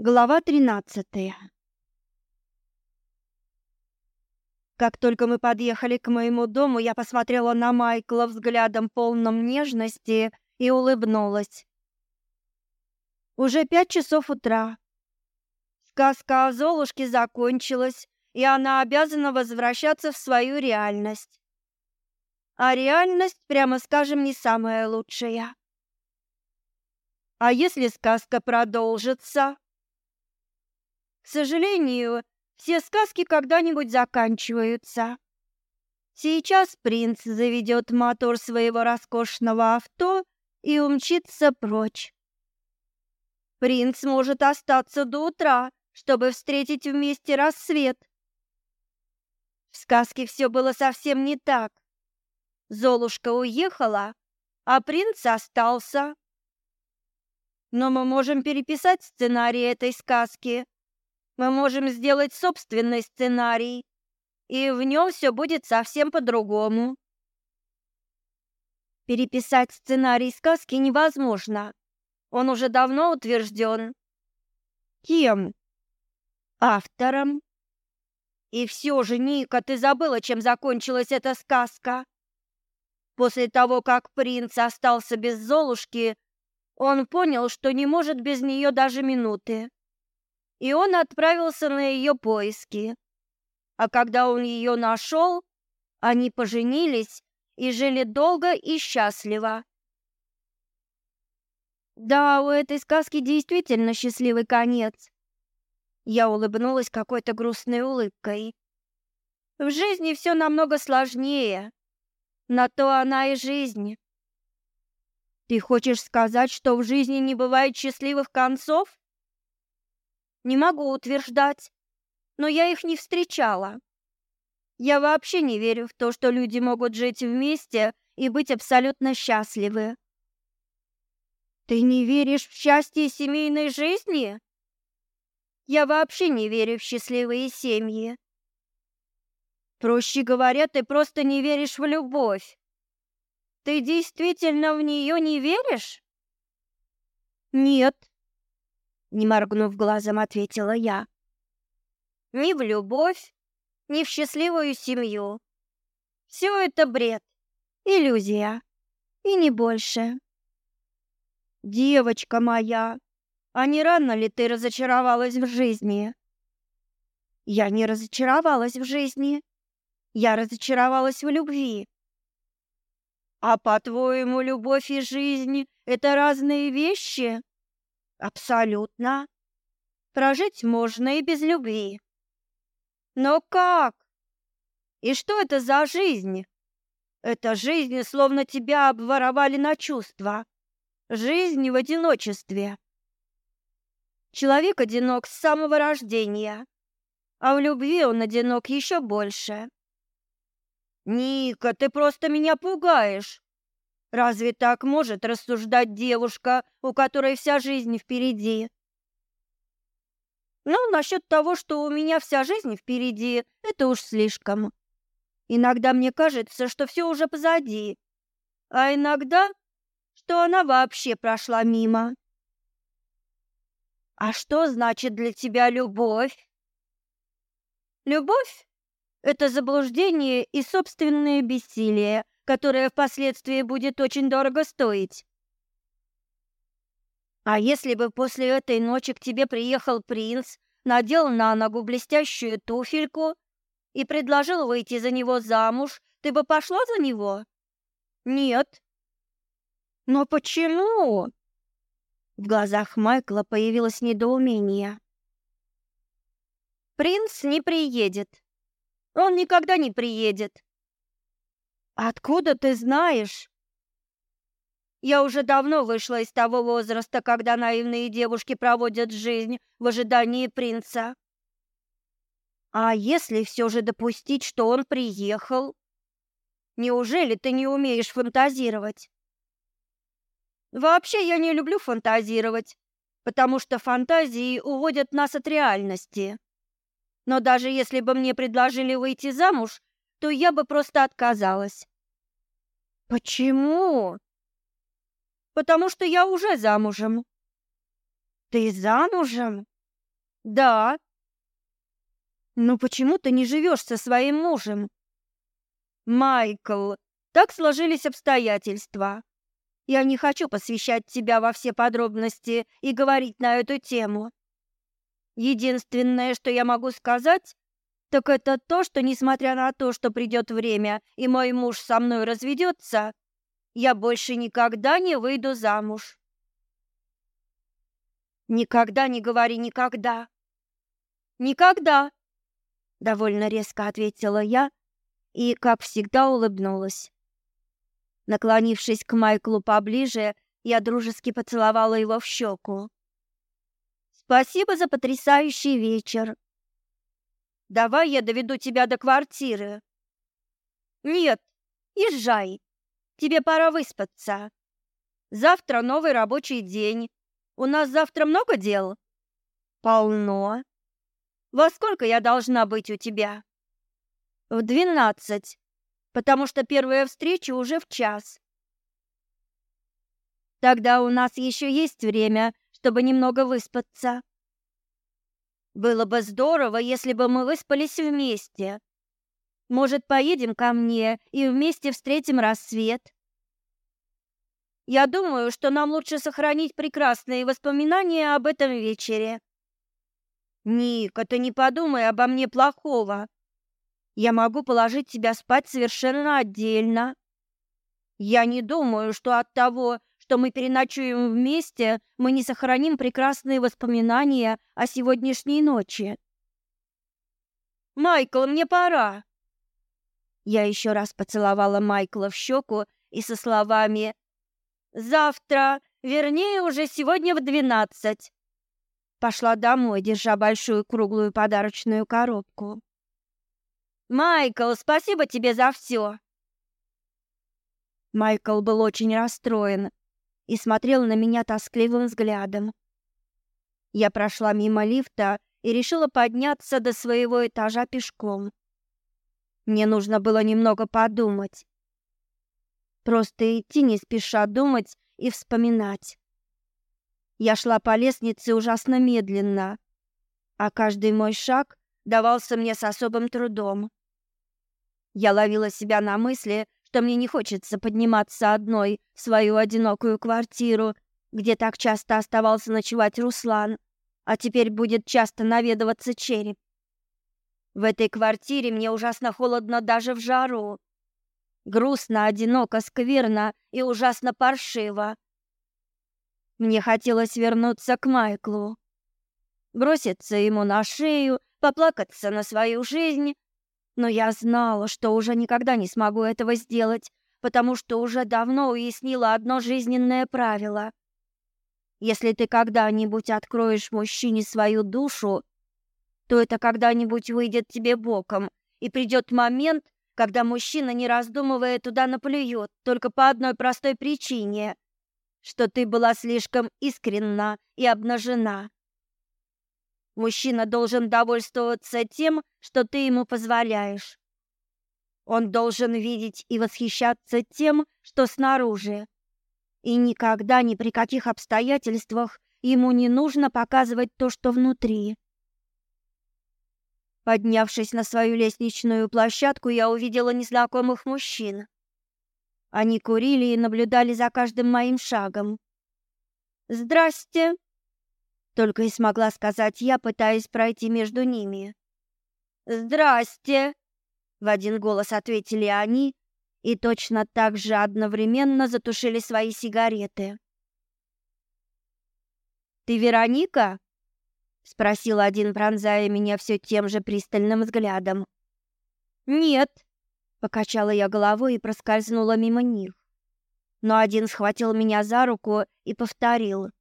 Глава 13. Как только мы подъехали к моему дому, я посмотрела на Майкла взглядом полным нежности и улыбнулась. Уже пять часов утра. Сказка о Золушке закончилась, и она обязана возвращаться в свою реальность. А реальность, прямо скажем, не самая лучшая. А если сказка продолжится? К сожалению, все сказки когда-нибудь заканчиваются. Сейчас принц заведет мотор своего роскошного авто и умчится прочь. Принц может остаться до утра, чтобы встретить вместе рассвет. В сказке все было совсем не так. Золушка уехала, а принц остался. Но мы можем переписать сценарий этой сказки мы можем сделать собственный сценарий, и в нем все будет совсем по-другому. Переписать сценарий сказки невозможно. Он уже давно утвержден. Кем? Автором. И все же, Ника, ты забыла, чем закончилась эта сказка. После того, как принц остался без Золушки, он понял, что не может без нее даже минуты и он отправился на ее поиски. А когда он ее нашел, они поженились и жили долго и счастливо. Да, у этой сказки действительно счастливый конец. Я улыбнулась какой-то грустной улыбкой. В жизни все намного сложнее. На то она и жизнь. Ты хочешь сказать, что в жизни не бывает счастливых концов? Не могу утверждать, но я их не встречала. Я вообще не верю в то, что люди могут жить вместе и быть абсолютно счастливы. Ты не веришь в счастье семейной жизни? Я вообще не верю в счастливые семьи. Проще говоря, ты просто не веришь в любовь. Ты действительно в нее не веришь? Нет, не моргнув глазом, ответила я. «Ни в любовь, ни в счастливую семью. Все это бред, иллюзия, и не больше». «Девочка моя, а не рано ли ты разочаровалась в жизни?» «Я не разочаровалась в жизни. Я разочаровалась в любви». «А по-твоему, любовь и жизнь — это разные вещи?» Абсолютно. Прожить можно и без любви. Но как? И что это за жизнь? Это жизнь, словно тебя обворовали на чувства. Жизнь в одиночестве. Человек одинок с самого рождения, а в любви он одинок еще больше. Ника, ты просто меня пугаешь. Разве так может рассуждать девушка, у которой вся жизнь впереди? Ну, насчет того, что у меня вся жизнь впереди, это уж слишком. Иногда мне кажется, что все уже позади, а иногда, что она вообще прошла мимо. А что значит для тебя любовь? Любовь это заблуждение и собственное бессилие, которое впоследствии будет очень дорого стоить. А если бы после этой ночи к тебе приехал принц, надел на ногу блестящую туфельку и предложил выйти за него замуж, ты бы пошла за него? Нет. Но почему? В глазах Майкла появилось недоумение. Принц не приедет. Он никогда не приедет. Откуда ты знаешь? Я уже давно вышла из того возраста, когда наивные девушки проводят жизнь в ожидании принца. А если все же допустить, что он приехал? Неужели ты не умеешь фантазировать? Вообще я не люблю фантазировать, потому что фантазии уводят нас от реальности. Но даже если бы мне предложили выйти замуж, то я бы просто отказалась. Почему? Потому что я уже замужем. Ты замужем? Да. Но почему ты не живешь со своим мужем? Майкл, так сложились обстоятельства. Я не хочу посвящать тебя во все подробности и говорить на эту тему. Единственное, что я могу сказать, так это то, что, несмотря на то, что придет время, и мой муж со мной разведется, я больше никогда не выйду замуж. Никогда не говори никогда. Никогда, довольно резко ответила я и, как всегда, улыбнулась. Наклонившись к Майклу поближе, я дружески поцеловала его в щеку. Спасибо за потрясающий вечер, Давай я доведу тебя до квартиры. Нет, езжай. Тебе пора выспаться. Завтра новый рабочий день. У нас завтра много дел? Полно. Во сколько я должна быть у тебя? В двенадцать, потому что первая встреча уже в час. Тогда у нас еще есть время, чтобы немного выспаться. Было бы здорово, если бы мы выспались вместе. Может, поедем ко мне и вместе встретим рассвет? Я думаю, что нам лучше сохранить прекрасные воспоминания об этом вечере. Ника, ты не подумай обо мне плохого. Я могу положить тебя спать совершенно отдельно. Я не думаю, что от того, что мы переночуем вместе, мы не сохраним прекрасные воспоминания о сегодняшней ночи. «Майкл, мне пора!» Я еще раз поцеловала Майкла в щеку и со словами «Завтра, вернее, уже сегодня в двенадцать!» Пошла домой, держа большую круглую подарочную коробку. «Майкл, спасибо тебе за все!» Майкл был очень расстроен, и смотрел на меня тоскливым взглядом. Я прошла мимо лифта и решила подняться до своего этажа пешком. Мне нужно было немного подумать. Просто идти не спеша думать и вспоминать. Я шла по лестнице ужасно медленно, а каждый мой шаг давался мне с особым трудом. Я ловила себя на мысли, что мне не хочется подниматься одной в свою одинокую квартиру, где так часто оставался ночевать Руслан, а теперь будет часто наведываться череп. В этой квартире мне ужасно холодно даже в жару. Грустно, одиноко, скверно и ужасно паршиво. Мне хотелось вернуться к Майклу, броситься ему на шею, поплакаться на свою жизнь, но я знала, что уже никогда не смогу этого сделать, потому что уже давно уяснила одно жизненное правило. Если ты когда-нибудь откроешь мужчине свою душу, то это когда-нибудь выйдет тебе боком, и придет момент, когда мужчина, не раздумывая, туда наплюет, только по одной простой причине, что ты была слишком искренна и обнажена. Мужчина должен довольствоваться тем, что ты ему позволяешь. Он должен видеть и восхищаться тем, что снаружи. И никогда ни при каких обстоятельствах ему не нужно показывать то, что внутри. Поднявшись на свою лестничную площадку, я увидела незнакомых мужчин. Они курили и наблюдали за каждым моим шагом. «Здрасте!» Только и смогла сказать я, пытаясь пройти между ними. «Здрасте!» — в один голос ответили они и точно так же одновременно затушили свои сигареты. «Ты Вероника?» — спросил один, пронзая меня все тем же пристальным взглядом. «Нет!» — покачала я головой и проскользнула мимо них. Но один схватил меня за руку и повторил —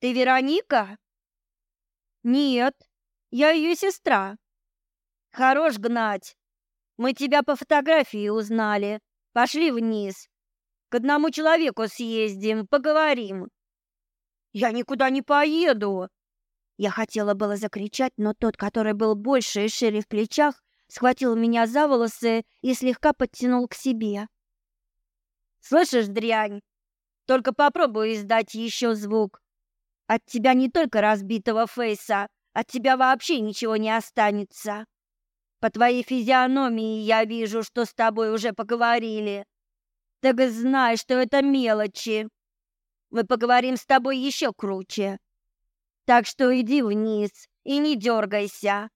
ты Вероника? Нет, я ее сестра. Хорош гнать. Мы тебя по фотографии узнали. Пошли вниз. К одному человеку съездим, поговорим. Я никуда не поеду. Я хотела было закричать, но тот, который был больше и шире в плечах, схватил меня за волосы и слегка подтянул к себе. Слышишь, дрянь? Только попробуй издать еще звук. От тебя не только разбитого фейса, от тебя вообще ничего не останется. По твоей физиономии я вижу, что с тобой уже поговорили. Так знай, что это мелочи. Мы поговорим с тобой еще круче. Так что иди вниз и не дергайся.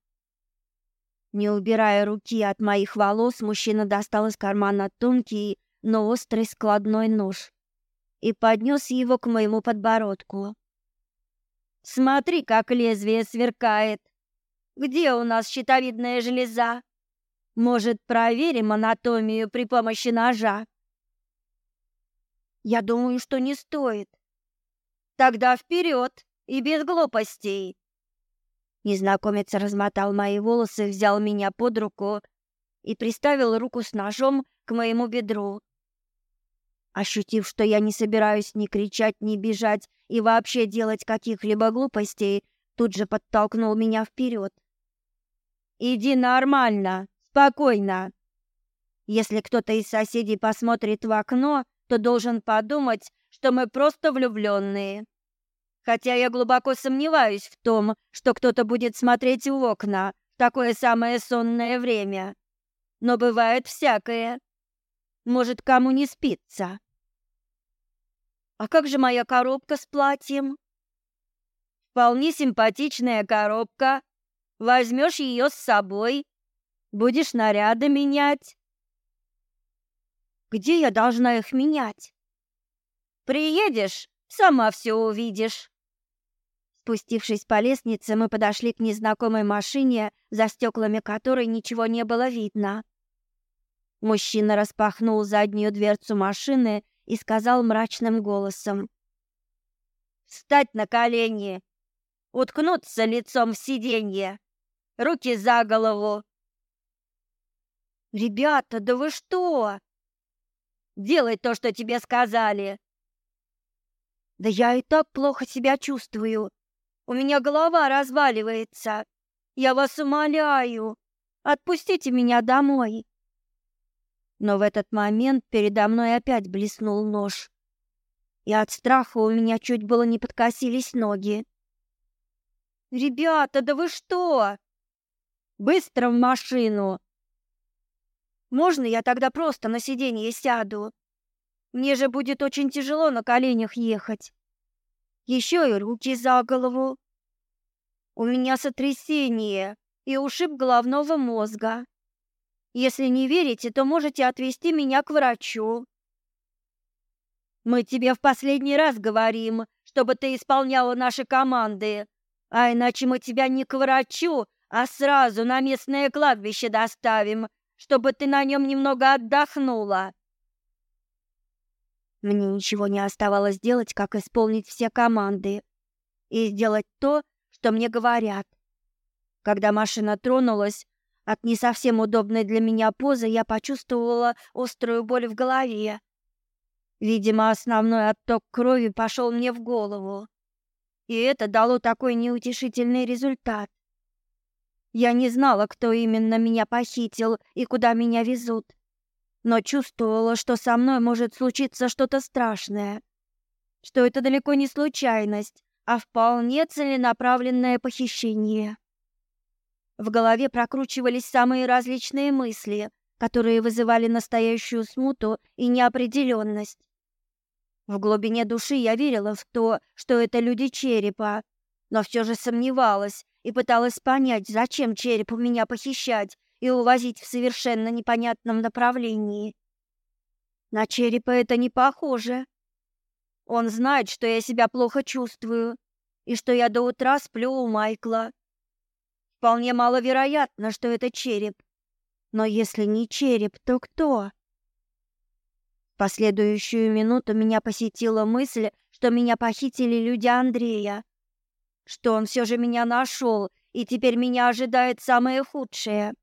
Не убирая руки от моих волос, мужчина достал из кармана тонкий, но острый складной нож и поднес его к моему подбородку. Смотри, как лезвие сверкает. Где у нас щитовидная железа? Может, проверим анатомию при помощи ножа? Я думаю, что не стоит. Тогда вперед и без глупостей. Незнакомец размотал мои волосы, взял меня под руку и приставил руку с ножом к моему бедру. Ощутив, что я не собираюсь ни кричать, ни бежать и вообще делать каких-либо глупостей, тут же подтолкнул меня вперед. «Иди нормально, спокойно. Если кто-то из соседей посмотрит в окно, то должен подумать, что мы просто влюбленные. Хотя я глубоко сомневаюсь в том, что кто-то будет смотреть в окна в такое самое сонное время. Но бывает всякое». Может, кому не спится? А как же моя коробка с платьем? Вполне симпатичная коробка. Возьмешь ее с собой, будешь наряды менять. Где я должна их менять? Приедешь, сама все увидишь. Спустившись по лестнице, мы подошли к незнакомой машине, за стеклами которой ничего не было видно. Мужчина распахнул заднюю дверцу машины и сказал мрачным голосом. «Встать на колени! Уткнуться лицом в сиденье! Руки за голову!» «Ребята, да вы что?» «Делай то, что тебе сказали!» «Да я и так плохо себя чувствую. У меня голова разваливается. Я вас умоляю, отпустите меня домой!» но в этот момент передо мной опять блеснул нож. И от страха у меня чуть было не подкосились ноги. «Ребята, да вы что?» «Быстро в машину!» «Можно я тогда просто на сиденье сяду? Мне же будет очень тяжело на коленях ехать. Еще и руки за голову. У меня сотрясение и ушиб головного мозга. Если не верите, то можете отвезти меня к врачу. Мы тебе в последний раз говорим, чтобы ты исполняла наши команды, а иначе мы тебя не к врачу, а сразу на местное кладбище доставим, чтобы ты на нем немного отдохнула. Мне ничего не оставалось делать, как исполнить все команды и сделать то, что мне говорят. Когда машина тронулась, от не совсем удобной для меня позы я почувствовала острую боль в голове. Видимо, основной отток крови пошел мне в голову. И это дало такой неутешительный результат. Я не знала, кто именно меня похитил и куда меня везут, но чувствовала, что со мной может случиться что-то страшное. Что это далеко не случайность, а вполне целенаправленное похищение. В голове прокручивались самые различные мысли, которые вызывали настоящую смуту и неопределенность. В глубине души я верила в то, что это люди черепа, но все же сомневалась и пыталась понять, зачем череп у меня похищать и увозить в совершенно непонятном направлении. На черепа это не похоже. Он знает, что я себя плохо чувствую и что я до утра сплю у Майкла. Вполне маловероятно, что это череп. Но если не череп, то кто? В последующую минуту меня посетила мысль, что меня похитили люди Андрея. Что он все же меня нашел, и теперь меня ожидает самое худшее.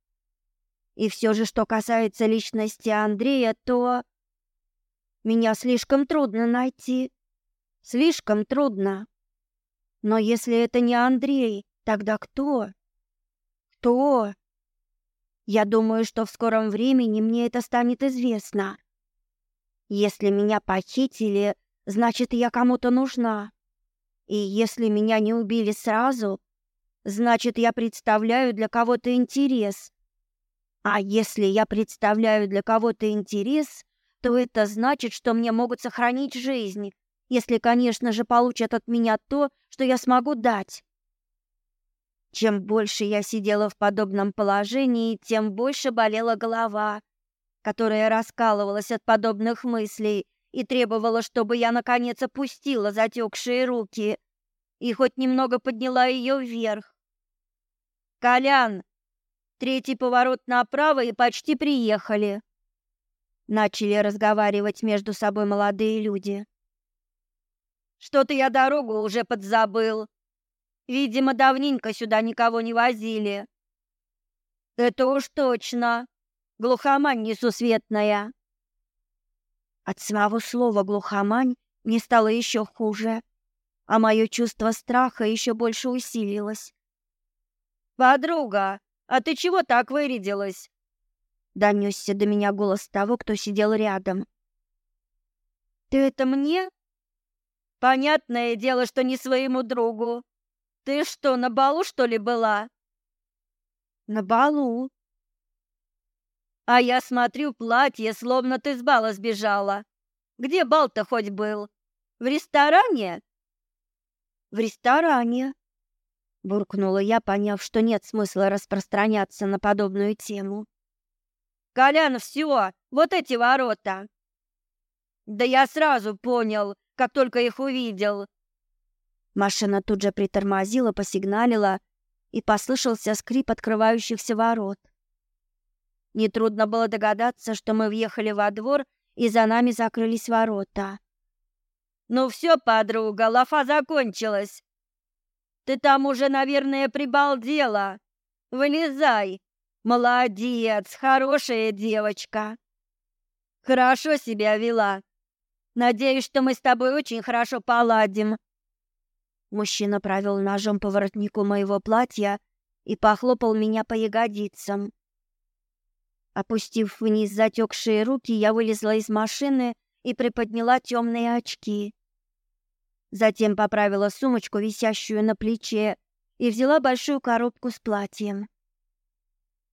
И все же, что касается личности Андрея, то... Меня слишком трудно найти. Слишком трудно. Но если это не Андрей, тогда кто? Что? Я думаю, что в скором времени мне это станет известно. Если меня похитили, значит, я кому-то нужна. И если меня не убили сразу, значит, я представляю для кого-то интерес. А если я представляю для кого-то интерес, то это значит, что мне могут сохранить жизнь, если, конечно же, получат от меня то, что я смогу дать. Чем больше я сидела в подобном положении, тем больше болела голова, которая раскалывалась от подобных мыслей и требовала, чтобы я наконец опустила затекшие руки и хоть немного подняла ее вверх. «Колян!» Третий поворот направо и почти приехали. Начали разговаривать между собой молодые люди. «Что-то я дорогу уже подзабыл», Видимо, давненько сюда никого не возили. Это уж точно. Глухомань несусветная. От самого слова глухомань мне стало еще хуже, а мое чувство страха еще больше усилилось. Подруга, а ты чего так вырядилась? Донесся до меня голос того, кто сидел рядом. Ты это мне? Понятное дело, что не своему другу. Ты что, на балу, что ли, была? На балу. А я смотрю платье, словно ты с бала сбежала. Где бал-то хоть был? В ресторане? В ресторане. Буркнула я, поняв, что нет смысла распространяться на подобную тему. «Колян, все! Вот эти ворота!» «Да я сразу понял, как только их увидел. Машина тут же притормозила, посигналила, и послышался скрип открывающихся ворот. Нетрудно было догадаться, что мы въехали во двор, и за нами закрылись ворота. «Ну все, подруга, лафа закончилась. Ты там уже, наверное, прибалдела. Вылезай. Молодец, хорошая девочка. Хорошо себя вела. Надеюсь, что мы с тобой очень хорошо поладим». Мужчина провел ножом по воротнику моего платья и похлопал меня по ягодицам. Опустив вниз затекшие руки, я вылезла из машины и приподняла темные очки. Затем поправила сумочку, висящую на плече, и взяла большую коробку с платьем.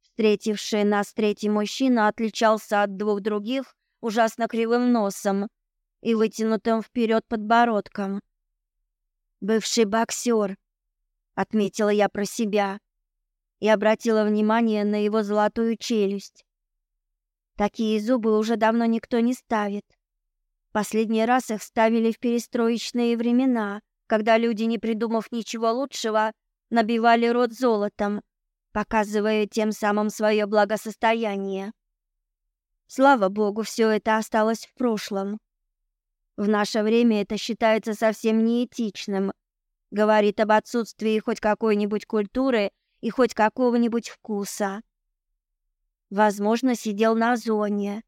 Встретивший нас третий мужчина отличался от двух других ужасно кривым носом и вытянутым вперед подбородком бывший боксер», — отметила я про себя и обратила внимание на его золотую челюсть. Такие зубы уже давно никто не ставит. Последний раз их ставили в перестроечные времена, когда люди, не придумав ничего лучшего, набивали рот золотом, показывая тем самым свое благосостояние. Слава богу, все это осталось в прошлом. В наше время это считается совсем неэтичным. Говорит об отсутствии хоть какой-нибудь культуры и хоть какого-нибудь вкуса. Возможно, сидел на зоне.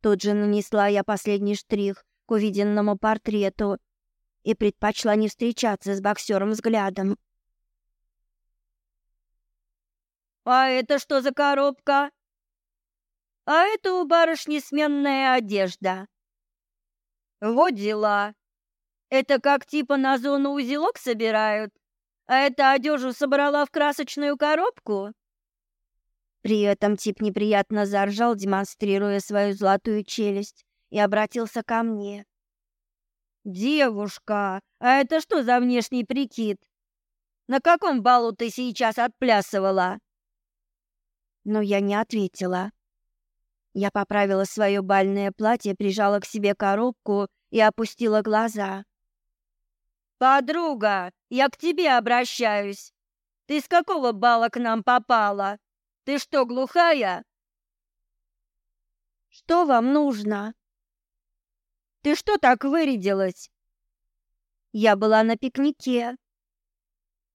Тут же нанесла я последний штрих к увиденному портрету и предпочла не встречаться с боксером взглядом. «А это что за коробка?» «А это у барышни сменная одежда», вот дела. Это как типа на зону узелок собирают, а это одежу собрала в красочную коробку? При этом тип неприятно заржал, демонстрируя свою золотую челюсть, и обратился ко мне. «Девушка, а это что за внешний прикид? На каком балу ты сейчас отплясывала?» Но я не ответила. Я поправила свое бальное платье, прижала к себе коробку и опустила глаза. «Подруга, я к тебе обращаюсь. Ты с какого бала к нам попала? Ты что, глухая?» «Что вам нужно?» «Ты что так вырядилась?» «Я была на пикнике».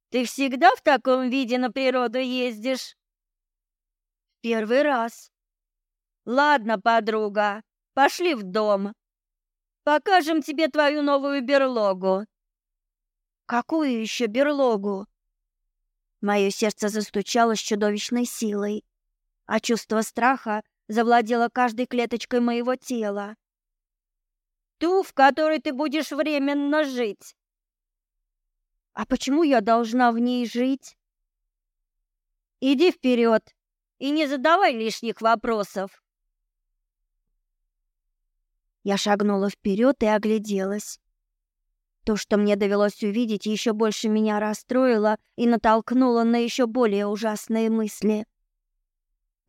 «Ты всегда в таком виде на природу ездишь?» «Первый раз», Ладно, подруга, пошли в дом. Покажем тебе твою новую берлогу. Какую еще берлогу? Мое сердце застучало с чудовищной силой, а чувство страха завладело каждой клеточкой моего тела. Ту, в которой ты будешь временно жить. А почему я должна в ней жить? Иди вперед и не задавай лишних вопросов. Я шагнула вперед и огляделась. То, что мне довелось увидеть, еще больше меня расстроило и натолкнуло на еще более ужасные мысли.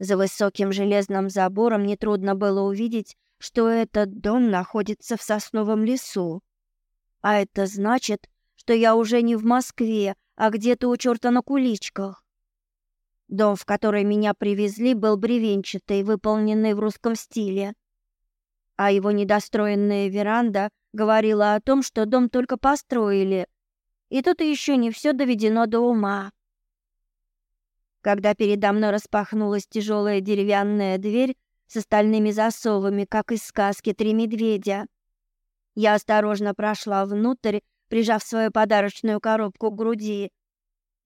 За высоким железным забором нетрудно было увидеть, что этот дом находится в сосновом лесу. А это значит, что я уже не в Москве, а где-то у черта на куличках. Дом, в который меня привезли, был бревенчатый, выполненный в русском стиле а его недостроенная веранда говорила о том, что дом только построили. И тут еще не все доведено до ума. Когда передо мной распахнулась тяжелая деревянная дверь с остальными засовами, как из сказки «Три медведя», я осторожно прошла внутрь, прижав свою подарочную коробку к груди,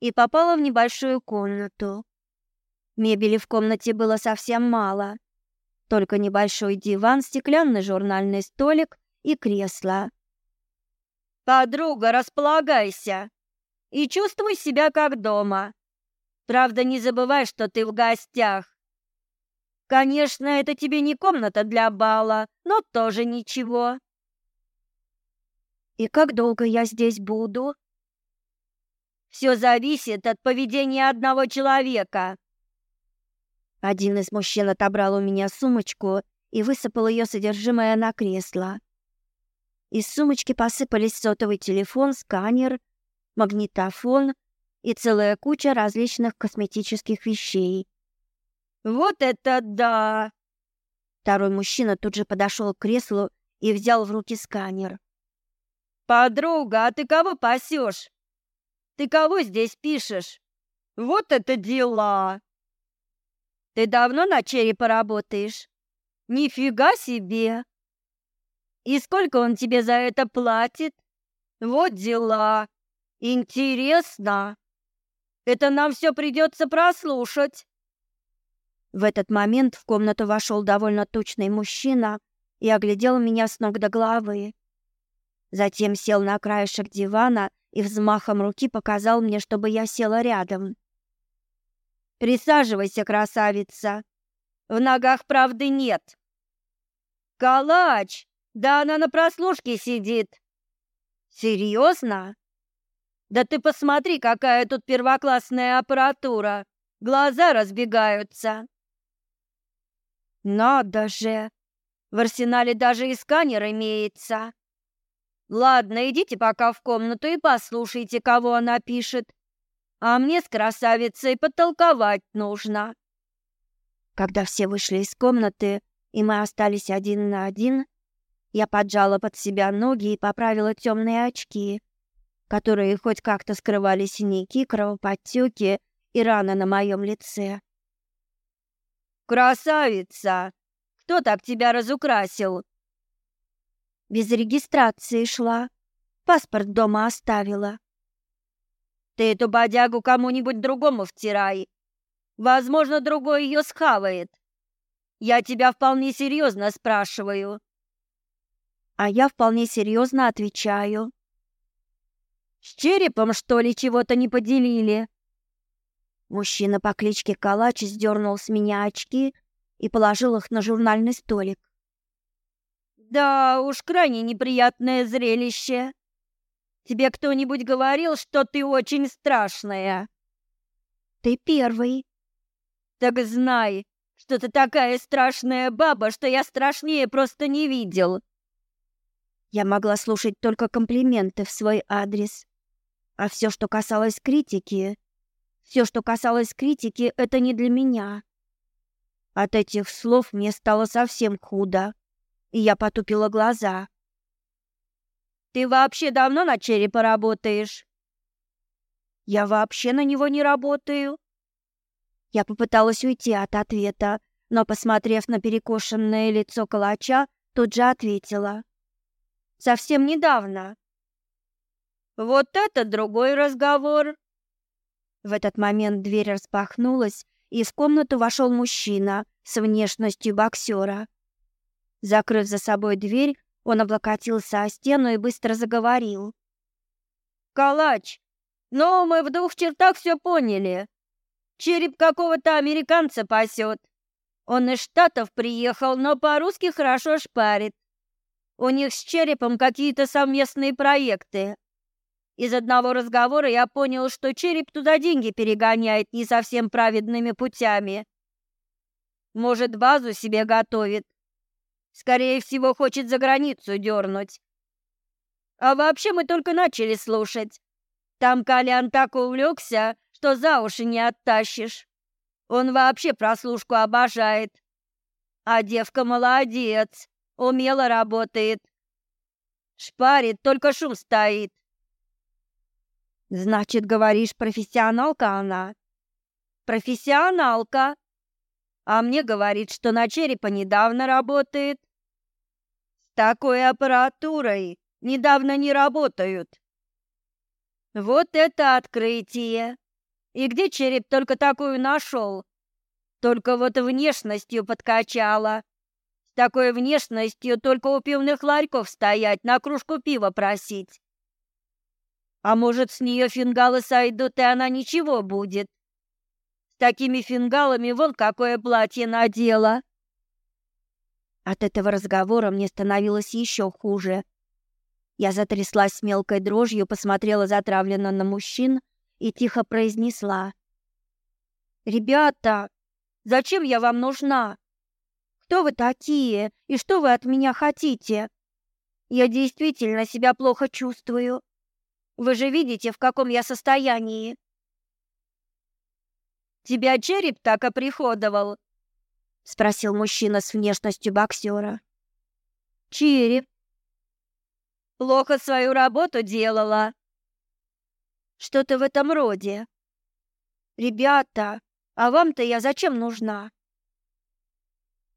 и попала в небольшую комнату. Мебели в комнате было совсем мало только небольшой диван, стеклянный журнальный столик и кресло. «Подруга, располагайся и чувствуй себя как дома. Правда, не забывай, что ты в гостях. Конечно, это тебе не комната для бала, но тоже ничего». «И как долго я здесь буду?» «Все зависит от поведения одного человека», один из мужчин отобрал у меня сумочку и высыпал ее содержимое на кресло. Из сумочки посыпались сотовый телефон, сканер, магнитофон и целая куча различных косметических вещей. «Вот это да!» Второй мужчина тут же подошел к креслу и взял в руки сканер. «Подруга, а ты кого пасешь? Ты кого здесь пишешь? Вот это дела!» Ты давно на черепа работаешь? Нифига себе! И сколько он тебе за это платит? Вот дела! Интересно! Это нам все придется прослушать!» В этот момент в комнату вошел довольно тучный мужчина и оглядел меня с ног до головы. Затем сел на краешек дивана и взмахом руки показал мне, чтобы я села рядом. Присаживайся, красавица. В ногах правды нет. Калач, да она на прослушке сидит. Серьезно? Да ты посмотри, какая тут первоклассная аппаратура. Глаза разбегаются. Надо же. В арсенале даже и сканер имеется. Ладно, идите пока в комнату и послушайте, кого она пишет а мне с красавицей потолковать нужно. Когда все вышли из комнаты, и мы остались один на один, я поджала под себя ноги и поправила темные очки, которые хоть как-то скрывали синяки, кровоподтеки и раны на моем лице. «Красавица! Кто так тебя разукрасил?» Без регистрации шла, паспорт дома оставила. Ты эту бодягу кому-нибудь другому втирай. Возможно, другой ее схавает. Я тебя вполне серьезно спрашиваю. А я вполне серьезно отвечаю. С черепом, что ли, чего-то не поделили? Мужчина по кличке Калач сдернул с меня очки и положил их на журнальный столик. Да уж, крайне неприятное зрелище. Тебе кто-нибудь говорил, что ты очень страшная? Ты первый. Так знай, что ты такая страшная баба, что я страшнее просто не видел. Я могла слушать только комплименты в свой адрес. А все, что касалось критики, все, что касалось критики, это не для меня. От этих слов мне стало совсем худо, и я потупила глаза. Ты вообще давно на черепа работаешь? Я вообще на него не работаю. Я попыталась уйти от ответа, но, посмотрев на перекошенное лицо калача, тут же ответила. Совсем недавно. Вот это другой разговор. В этот момент дверь распахнулась, и в комнату вошел мужчина с внешностью боксера. Закрыв за собой дверь, он облокотился о стену и быстро заговорил. «Калач, но мы в двух чертах все поняли. Череп какого-то американца пасет. Он из Штатов приехал, но по-русски хорошо шпарит. У них с черепом какие-то совместные проекты. Из одного разговора я понял, что череп туда деньги перегоняет не совсем праведными путями. Может, базу себе готовит. Скорее всего, хочет за границу дернуть. А вообще мы только начали слушать. Там Колян так увлекся, что за уши не оттащишь. Он вообще прослушку обожает. А девка молодец, умело работает. Шпарит, только шум стоит. Значит, говоришь, профессионалка она? Профессионалка, а мне говорит, что на черепа недавно работает. С такой аппаратурой недавно не работают. Вот это открытие! И где череп только такую нашел? Только вот внешностью подкачала. С такой внешностью только у пивных ларьков стоять, на кружку пива просить. А может, с нее фингалы сойдут, и она ничего будет? Такими фингалами вон какое платье надела!» От этого разговора мне становилось еще хуже. Я затряслась мелкой дрожью, посмотрела затравленно на мужчин и тихо произнесла. «Ребята, зачем я вам нужна? Кто вы такие и что вы от меня хотите? Я действительно себя плохо чувствую. Вы же видите, в каком я состоянии. Тебя череп так оприходовал?» — спросил мужчина с внешностью боксера. «Череп». «Плохо свою работу делала». «Что-то в этом роде». «Ребята, а вам-то я зачем нужна?»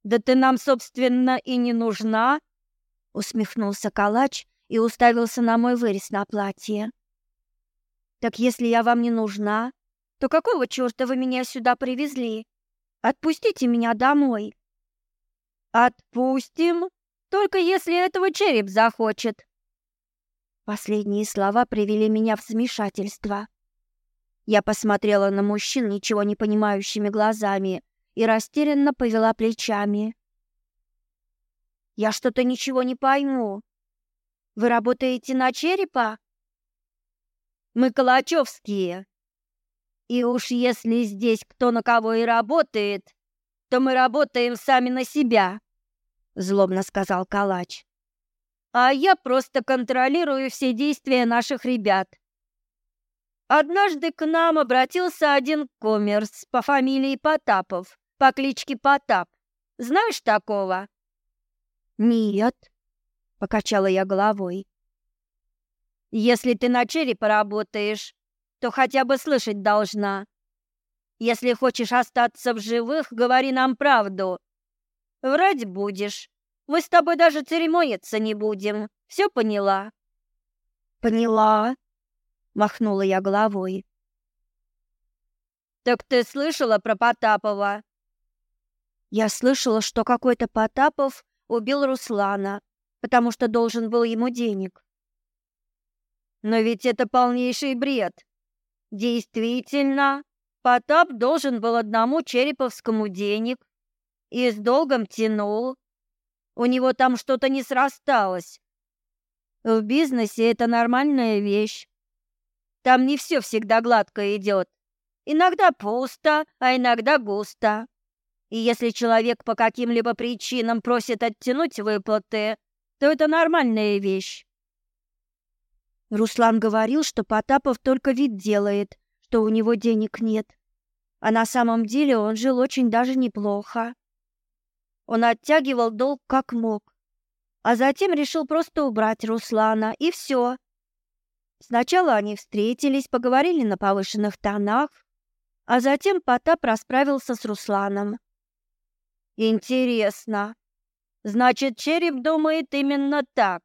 «Да ты нам, собственно, и не нужна», — усмехнулся калач и уставился на мой вырез на платье. «Так если я вам не нужна, то какого черта вы меня сюда привезли? Отпустите меня домой. Отпустим, только если этого череп захочет. Последние слова привели меня в замешательство. Я посмотрела на мужчин ничего не понимающими глазами и растерянно повела плечами. Я что-то ничего не пойму. Вы работаете на черепа? Мы Калачевские, и уж если здесь кто на кого и работает, то мы работаем сами на себя, злобно сказал Калач. А я просто контролирую все действия наших ребят. Однажды к нам обратился один коммерс по фамилии Потапов, по кличке Потап. Знаешь такого? Нет, покачала я головой. Если ты на черепа работаешь, то хотя бы слышать должна. Если хочешь остаться в живых, говори нам правду. Врать будешь. Мы с тобой даже церемониться не будем. Все поняла?» «Поняла», — махнула я головой. «Так ты слышала про Потапова?» Я слышала, что какой-то Потапов убил Руслана, потому что должен был ему денег. «Но ведь это полнейший бред. Действительно, Потап должен был одному Череповскому денег и с долгом тянул. У него там что-то не срасталось. В бизнесе это нормальная вещь. Там не все всегда гладко идет. Иногда пусто, а иногда густо. И если человек по каким-либо причинам просит оттянуть выплаты, то это нормальная вещь. Руслан говорил, что Потапов только вид делает, что у него денег нет. А на самом деле он жил очень даже неплохо. Он оттягивал долг как мог. А затем решил просто убрать Руслана, и все. Сначала они встретились, поговорили на повышенных тонах, а затем Потап расправился с Русланом. «Интересно. Значит, череп думает именно так.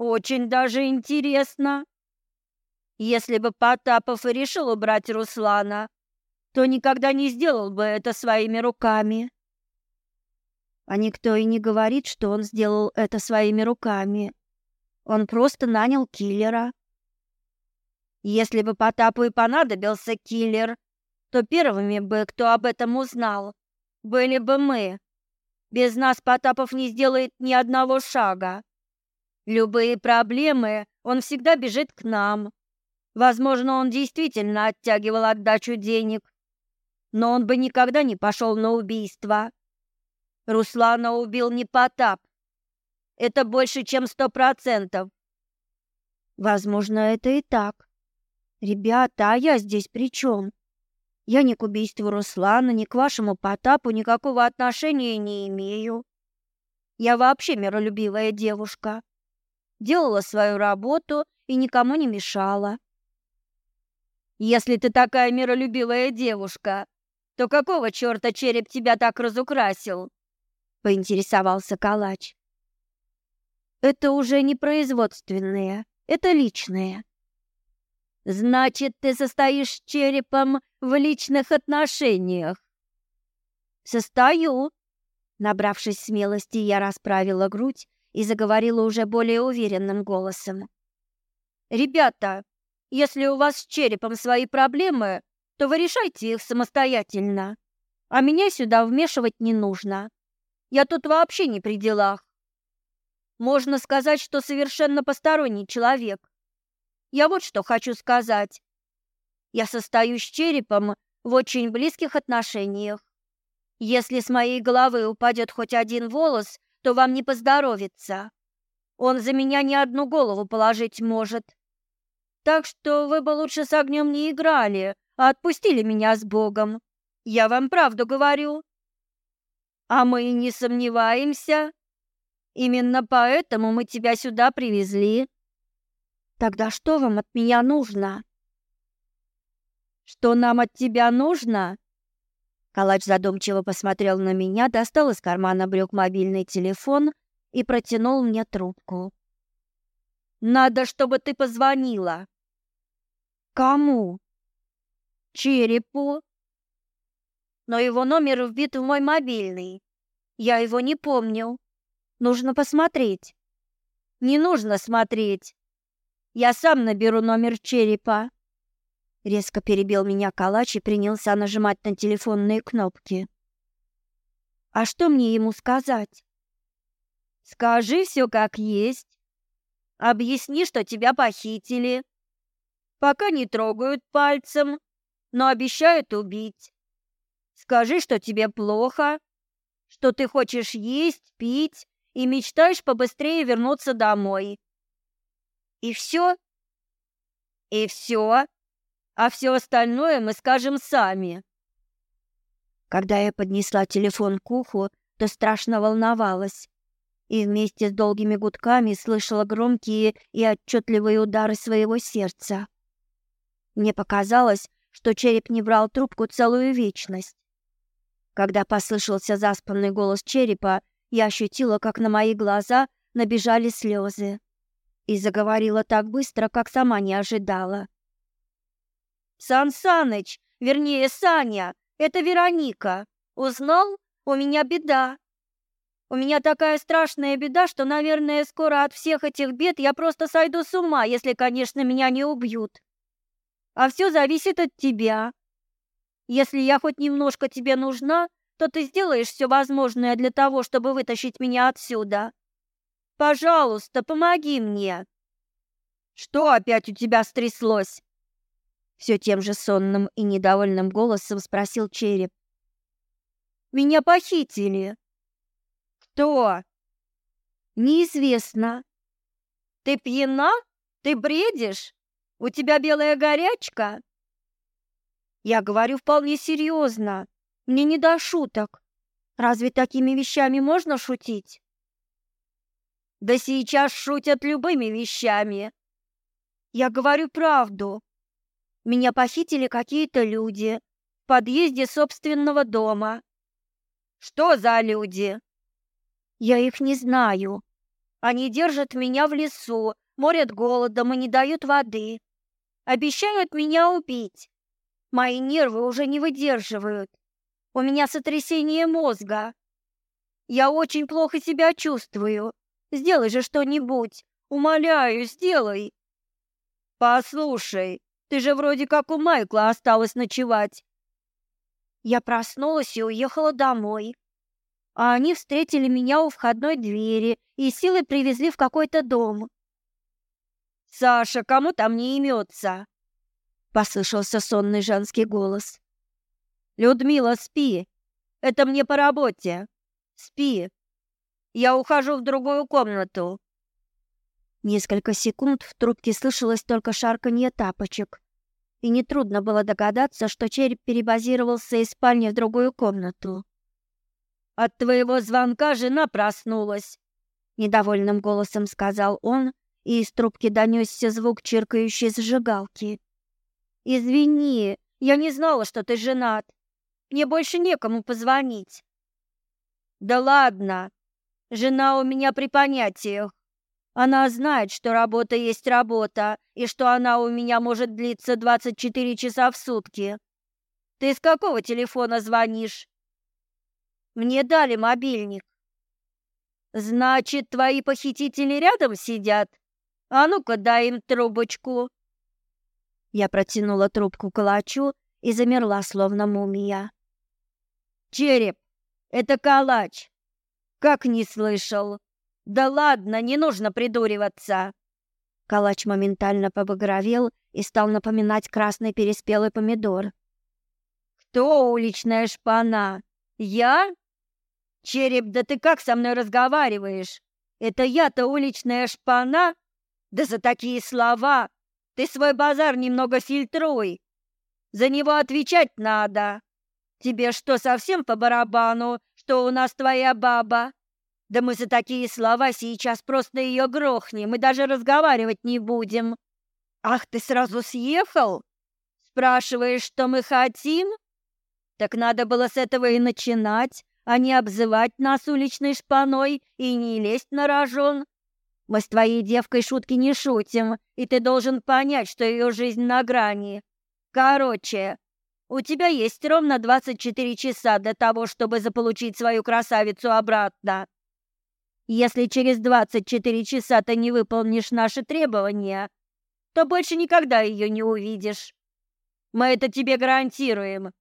Очень даже интересно. Если бы Потапов и решил убрать Руслана, то никогда не сделал бы это своими руками. А никто и не говорит, что он сделал это своими руками. Он просто нанял киллера. Если бы Потапу и понадобился киллер, то первыми бы, кто об этом узнал, были бы мы. Без нас Потапов не сделает ни одного шага. Любые проблемы он всегда бежит к нам. Возможно, он действительно оттягивал отдачу денег, но он бы никогда не пошел на убийство. Руслана убил не Потап. Это больше, чем сто процентов. Возможно, это и так. Ребята, а я здесь при чем? Я ни к убийству Руслана, ни к вашему Потапу никакого отношения не имею. Я вообще миролюбивая девушка делала свою работу и никому не мешала. Если ты такая миролюбивая девушка, то какого черта череп тебя так разукрасил? Поинтересовался калач. Это уже не производственное, это личное. Значит, ты состоишь с черепом в личных отношениях? Состою. Набравшись смелости, я расправила грудь и заговорила уже более уверенным голосом. «Ребята, если у вас с черепом свои проблемы, то вы решайте их самостоятельно. А меня сюда вмешивать не нужно. Я тут вообще не при делах. Можно сказать, что совершенно посторонний человек. Я вот что хочу сказать. Я состою с черепом в очень близких отношениях. Если с моей головы упадет хоть один волос, то вам не поздоровится. Он за меня ни одну голову положить может. Так что вы бы лучше с огнем не играли, а отпустили меня с Богом. Я вам правду говорю. А мы и не сомневаемся. Именно поэтому мы тебя сюда привезли. Тогда что вам от меня нужно? Что нам от тебя нужно? Калач задумчиво посмотрел на меня, достал из кармана брюк мобильный телефон и протянул мне трубку. «Надо, чтобы ты позвонила!» «Кому?» «Черепу!» «Но его номер вбит в мой мобильный. Я его не помню. Нужно посмотреть». «Не нужно смотреть. Я сам наберу номер черепа». Резко перебил меня калач и принялся нажимать на телефонные кнопки. «А что мне ему сказать?» «Скажи все как есть. Объясни, что тебя похитили. Пока не трогают пальцем, но обещают убить. Скажи, что тебе плохо, что ты хочешь есть, пить и мечтаешь побыстрее вернуться домой». «И все?» «И все?» а все остальное мы скажем сами». Когда я поднесла телефон к уху, то страшно волновалась. И вместе с долгими гудками слышала громкие и отчетливые удары своего сердца. Мне показалось, что череп не брал трубку целую вечность. Когда послышался заспанный голос черепа, я ощутила, как на мои глаза набежали слезы. И заговорила так быстро, как сама не ожидала. Сан Саныч, вернее Саня, это Вероника. Узнал? У меня беда. У меня такая страшная беда, что, наверное, скоро от всех этих бед я просто сойду с ума, если, конечно, меня не убьют. А все зависит от тебя. Если я хоть немножко тебе нужна, то ты сделаешь все возможное для того, чтобы вытащить меня отсюда. Пожалуйста, помоги мне. Что опять у тебя стряслось? все тем же сонным и недовольным голосом спросил череп. Меня похитили. Кто? Неизвестно. Ты пьяна? Ты бредишь? У тебя белая горячка? Я говорю вполне серьезно. Мне не до шуток. Разве такими вещами можно шутить? Да сейчас шутят любыми вещами. Я говорю правду. Меня похитили какие-то люди в подъезде собственного дома. Что за люди? Я их не знаю. Они держат меня в лесу, морят голодом и не дают воды. Обещают меня убить. Мои нервы уже не выдерживают. У меня сотрясение мозга. Я очень плохо себя чувствую. Сделай же что-нибудь. Умоляю, сделай. Послушай, ты же вроде как у Майкла осталась ночевать. Я проснулась и уехала домой. А они встретили меня у входной двери и силой привезли в какой-то дом. Саша, кому там не имется? Послышался сонный женский голос. Людмила, спи. Это мне по работе. Спи. Я ухожу в другую комнату. Несколько секунд в трубке слышалось только шарканье тапочек. И нетрудно было догадаться, что череп перебазировался из спальни в другую комнату. «От твоего звонка жена проснулась!» Недовольным голосом сказал он, и из трубки донесся звук чиркающей зажигалки. «Извини, я не знала, что ты женат. Мне больше некому позвонить». «Да ладно, жена у меня при понятиях. Она знает, что работа есть работа, и что она у меня может длиться 24 часа в сутки. Ты с какого телефона звонишь? Мне дали мобильник. Значит, твои похитители рядом сидят? А ну-ка, дай им трубочку. Я протянула трубку калачу и замерла, словно мумия. Череп, это калач. Как не слышал? «Да ладно, не нужно придуриваться!» Калач моментально побагровел и стал напоминать красный переспелый помидор. «Кто уличная шпана? Я?» «Череп, да ты как со мной разговариваешь? Это я-то уличная шпана? Да за такие слова! Ты свой базар немного фильтруй! За него отвечать надо! Тебе что, совсем по барабану, что у нас твоя баба?» Да мы за такие слова сейчас просто ее грохнем мы даже разговаривать не будем. Ах, ты сразу съехал? Спрашиваешь, что мы хотим? Так надо было с этого и начинать, а не обзывать нас уличной шпаной и не лезть на рожон. Мы с твоей девкой шутки не шутим, и ты должен понять, что ее жизнь на грани. Короче, у тебя есть ровно 24 часа для того, чтобы заполучить свою красавицу обратно. Если через 24 часа ты не выполнишь наши требования, то больше никогда ее не увидишь. Мы это тебе гарантируем.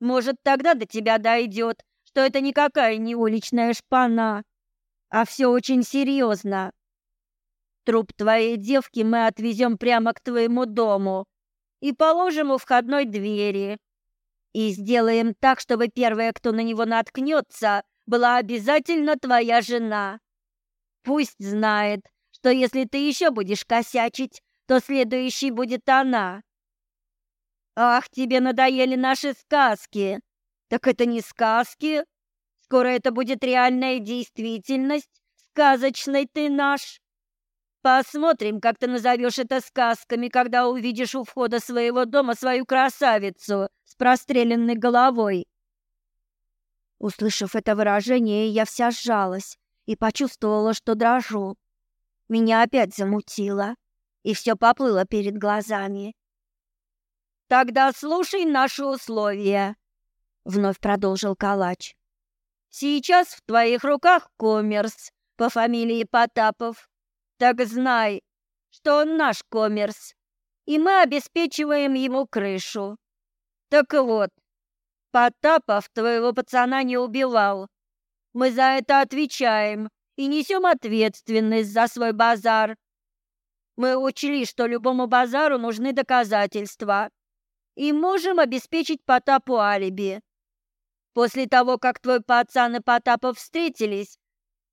Может, тогда до тебя дойдет, что это никакая не уличная шпана, а все очень серьезно. Труп твоей девки мы отвезем прямо к твоему дому и положим у входной двери. И сделаем так, чтобы первая, кто на него наткнется, была обязательно твоя жена. Пусть знает, что если ты еще будешь косячить, то следующей будет она. Ах, тебе надоели наши сказки. Так это не сказки. Скоро это будет реальная действительность. Сказочный ты наш. Посмотрим, как ты назовешь это сказками, когда увидишь у входа своего дома свою красавицу с простреленной головой. Услышав это выражение, я вся сжалась и почувствовала, что дрожу. Меня опять замутило, и все поплыло перед глазами. «Тогда слушай наши условия», — вновь продолжил Калач. «Сейчас в твоих руках коммерс по фамилии Потапов. Так знай, что он наш коммерс, и мы обеспечиваем ему крышу. Так вот, Потапов твоего пацана не убивал. Мы за это отвечаем и несем ответственность за свой базар. Мы учли, что любому базару нужны доказательства и можем обеспечить Потапу алиби. После того, как твой пацан и Потапов встретились,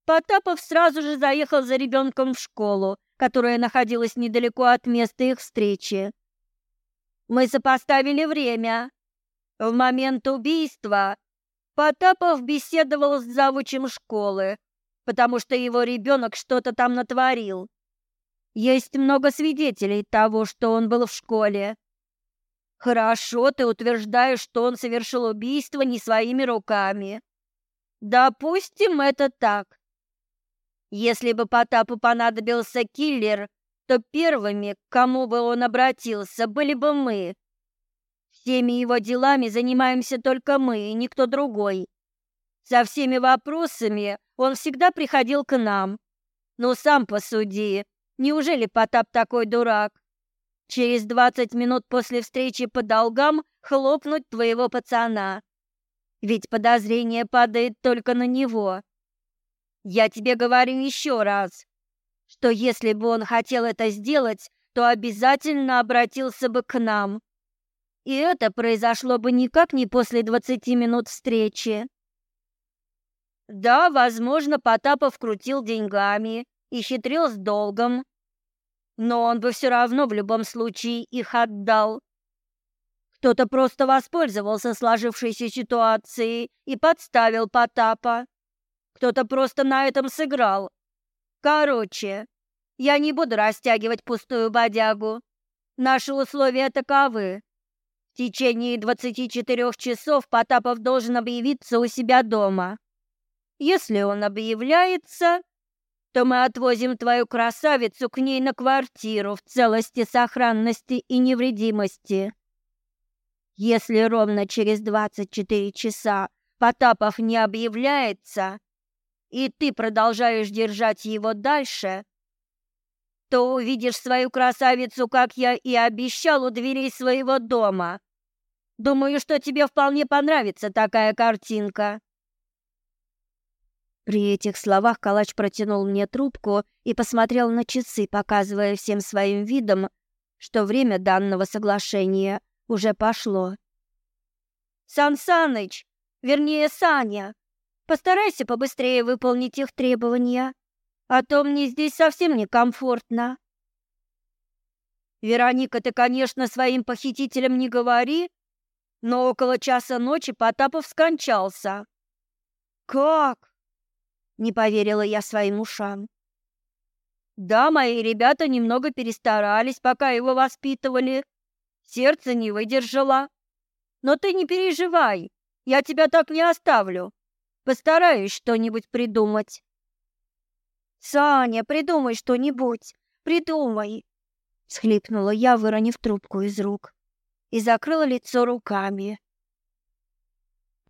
Потапов сразу же заехал за ребенком в школу, которая находилась недалеко от места их встречи. Мы сопоставили время, в момент убийства Потапов беседовал с завучем школы, потому что его ребенок что-то там натворил. Есть много свидетелей того, что он был в школе. Хорошо, ты утверждаешь, что он совершил убийство не своими руками. Допустим, это так. Если бы Потапу понадобился киллер, то первыми, к кому бы он обратился, были бы мы, Теми его делами занимаемся только мы и никто другой. За всеми вопросами он всегда приходил к нам. Но сам посуди, неужели Потап такой дурак? Через 20 минут после встречи по долгам хлопнуть твоего пацана. Ведь подозрение падает только на него. Я тебе говорю еще раз, что если бы он хотел это сделать, то обязательно обратился бы к нам. И это произошло бы никак не после 20 минут встречи. Да, возможно, Потапов крутил деньгами и хитрил с долгом, но он бы все равно в любом случае их отдал. Кто-то просто воспользовался сложившейся ситуацией и подставил Потапа. Кто-то просто на этом сыграл. Короче, я не буду растягивать пустую бодягу. Наши условия таковы течение 24 часов Потапов должен объявиться у себя дома. Если он объявляется, то мы отвозим твою красавицу к ней на квартиру в целости, сохранности и невредимости. Если ровно через 24 часа Потапов не объявляется, и ты продолжаешь держать его дальше, то увидишь свою красавицу, как я и обещал, у дверей своего дома. Думаю, что тебе вполне понравится такая картинка. При этих словах Калач протянул мне трубку и посмотрел на часы, показывая всем своим видом, что время данного соглашения уже пошло. Сан Саныч, вернее, Саня, постарайся побыстрее выполнить их требования, а то мне здесь совсем некомфортно. Вероника, ты, конечно, своим похитителям не говори, но около часа ночи Потапов скончался. «Как?» — не поверила я своим ушам. «Да, мои ребята немного перестарались, пока его воспитывали. Сердце не выдержало. Но ты не переживай, я тебя так не оставлю. Постараюсь что-нибудь придумать». «Саня, придумай что-нибудь, придумай!» — схлипнула я, выронив трубку из рук и закрыла лицо руками.